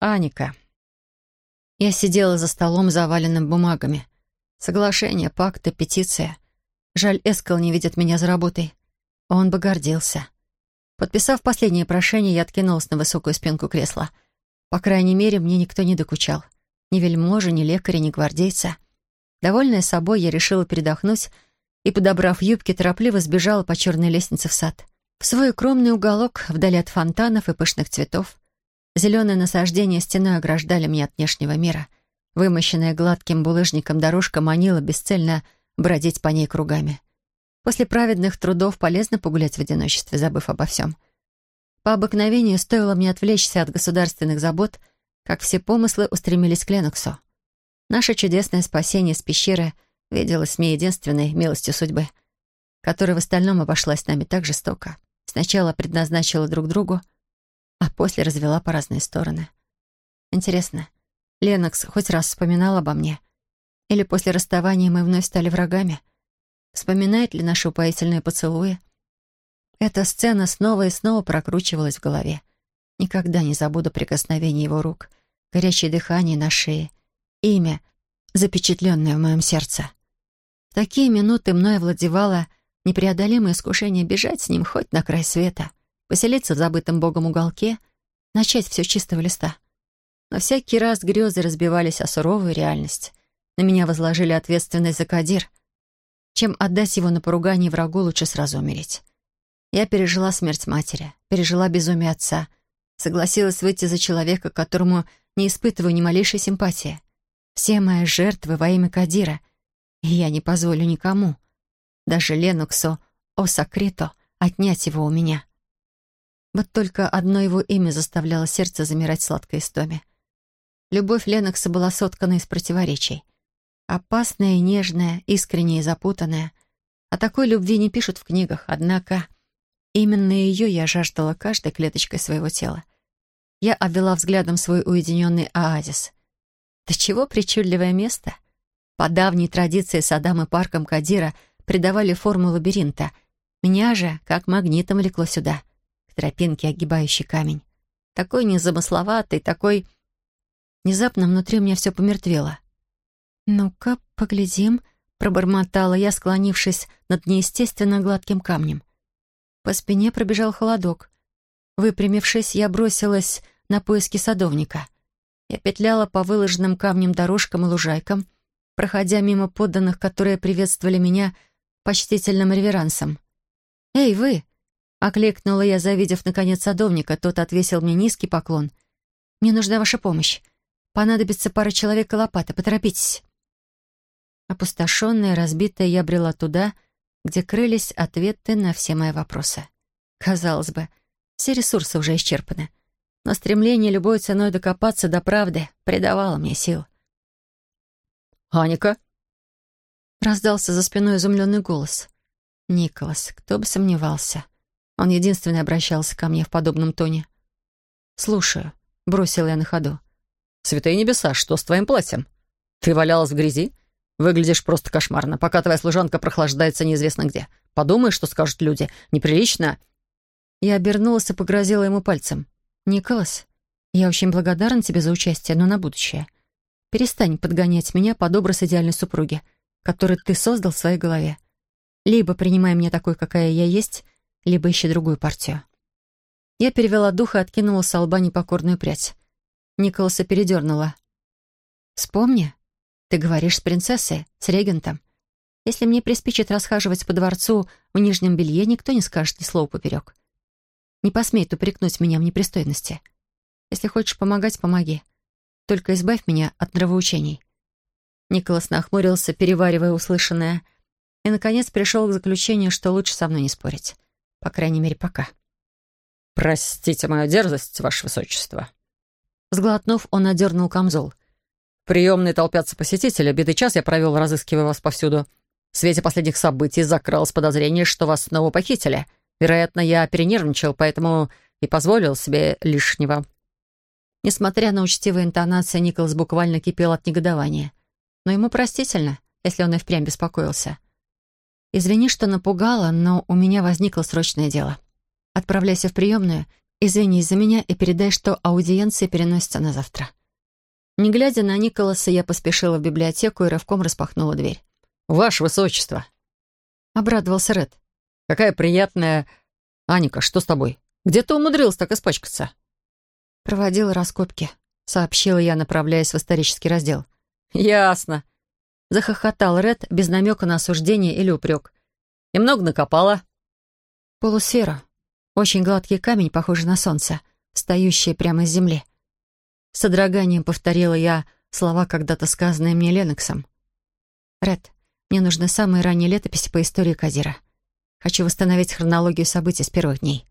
Аника. Я сидела за столом, заваленным бумагами. Соглашение, пакты, петиция. Жаль, Эскал не видит меня за работой. Он бы гордился. Подписав последнее прошение, я откинулась на высокую спинку кресла. По крайней мере, мне никто не докучал. Ни вельможа, ни лекаря, ни гвардейца. Довольная собой, я решила передохнуть и, подобрав юбки, торопливо сбежала по черной лестнице в сад. В свой укромный уголок, вдали от фонтанов и пышных цветов. Зеленые насаждения стеной ограждали меня от внешнего мира. Вымощенная гладким булыжником дорожка манила бесцельно бродить по ней кругами. После праведных трудов полезно погулять в одиночестве, забыв обо всем. По обыкновению стоило мне отвлечься от государственных забот, как все помыслы устремились к Леноксу. Наше чудесное спасение с пещеры виделось мне единственной милостью судьбы, которая в остальном обошлась нами так жестоко. Сначала предназначила друг другу, а после развела по разные стороны. Интересно, Ленокс хоть раз вспоминал обо мне? Или после расставания мы вновь стали врагами? Вспоминает ли наши упоительные поцелуи? Эта сцена снова и снова прокручивалась в голове. Никогда не забуду прикосновение его рук, горячее дыхание на шее, имя, запечатленное в моем сердце. В такие минуты мной овладевало непреодолимое искушение бежать с ним хоть на край света, поселиться в забытом богом уголке, начать все с чистого листа. Но всякий раз грезы разбивались о суровую реальность. На меня возложили ответственность за Кадир. Чем отдать его на поругание врагу, лучше сразу умереть. Я пережила смерть матери, пережила безумие отца, согласилась выйти за человека, которому не испытываю ни малейшей симпатии. Все мои жертвы во имя Кадира, и я не позволю никому — даже Ленуксу Осакрито отнять его у меня. Вот только одно его имя заставляло сердце замирать сладкой истоме. Любовь Ленокса была соткана из противоречий. Опасная и нежная, искренняя и запутанная. О такой любви не пишут в книгах, однако именно ее я жаждала каждой клеточкой своего тела. Я обвела взглядом свой уединенный оазис. Да чего причудливое место! По давней традиции Саддам и парком Кадира — придавали форму лабиринта. Меня же, как магнитом, влекло сюда, к тропинке, огибающей камень. Такой незамысловатый, такой... Внезапно внутри у меня все помертвело. «Ну-ка, поглядим», — пробормотала я, склонившись над неестественно гладким камнем. По спине пробежал холодок. Выпрямившись, я бросилась на поиски садовника. Я петляла по выложенным камнем дорожкам и лужайкам, проходя мимо подданных, которые приветствовали меня — почтительным реверансом. «Эй, вы!» — окликнула я, завидев, наконец, садовника. Тот отвесил мне низкий поклон. «Мне нужна ваша помощь. Понадобится пара человек и лопата. Поторопитесь». Опустошенная, разбитая, я брела туда, где крылись ответы на все мои вопросы. Казалось бы, все ресурсы уже исчерпаны. Но стремление любой ценой докопаться до правды придавало мне сил. «Аника?» Раздался за спиной изумленный голос. Николас, кто бы сомневался. Он единственный обращался ко мне в подобном тоне. «Слушаю», — бросил я на ходу. «Святые небеса, что с твоим платьем? Ты валялась в грязи? Выглядишь просто кошмарно, пока твоя служанка прохлаждается неизвестно где. Подумай, что скажут люди. Неприлично». Я обернулась и погрозила ему пальцем. «Николас, я очень благодарна тебе за участие, но на будущее. Перестань подгонять меня под образ идеальной супруги который ты создал в своей голове. Либо принимай меня такой, какая я есть, либо ищи другую партию. Я перевела дух и откинула с лба непокорную прядь. Николаса передернула. «Вспомни, ты говоришь с принцессой, с регентом. Если мне приспичит расхаживать по дворцу в нижнем белье, никто не скажет ни слова поперек. Не посмей упрекнуть меня в непристойности. Если хочешь помогать, помоги. Только избавь меня от нравоучений. Николас нахмурился, переваривая услышанное, и, наконец, пришел к заключению, что лучше со мной не спорить. По крайней мере, пока. «Простите мою дерзость, ваше высочество». Сглотнув, он одернул камзол. «В приемной толпятся посетители. Битый час я провел, разыскивая вас повсюду. В свете последних событий закралось подозрение, что вас снова похитили. Вероятно, я перенервничал, поэтому и позволил себе лишнего». Несмотря на учтивые интонации, Николас буквально кипел от негодования но ему простительно, если он и впрямь беспокоился. «Извини, что напугала, но у меня возникло срочное дело. Отправляйся в приемную Извинись за меня и передай, что аудиенция переносится на завтра». Не глядя на Николаса, я поспешила в библиотеку и рывком распахнула дверь. «Ваше высочество!» Обрадовался Ред. «Какая приятная... Аника, что с тобой? Где ты умудрилась так испачкаться?» Проводила раскопки, сообщила я, направляясь в исторический раздел. «Ясно», — захохотал Ред без намека на осуждение или упрек. «И много накопала?» «Полусфера. Очень гладкий камень, похожий на солнце, встающий прямо из земли». С содроганием повторила я слова, когда-то сказанные мне Леноксом. «Ред, мне нужны самые ранние летописи по истории Казира. Хочу восстановить хронологию событий с первых дней».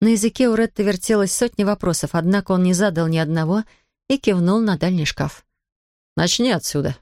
На языке у Ретта вертелось сотни вопросов, однако он не задал ни одного и кивнул на дальний шкаф. «Начни отсюда»,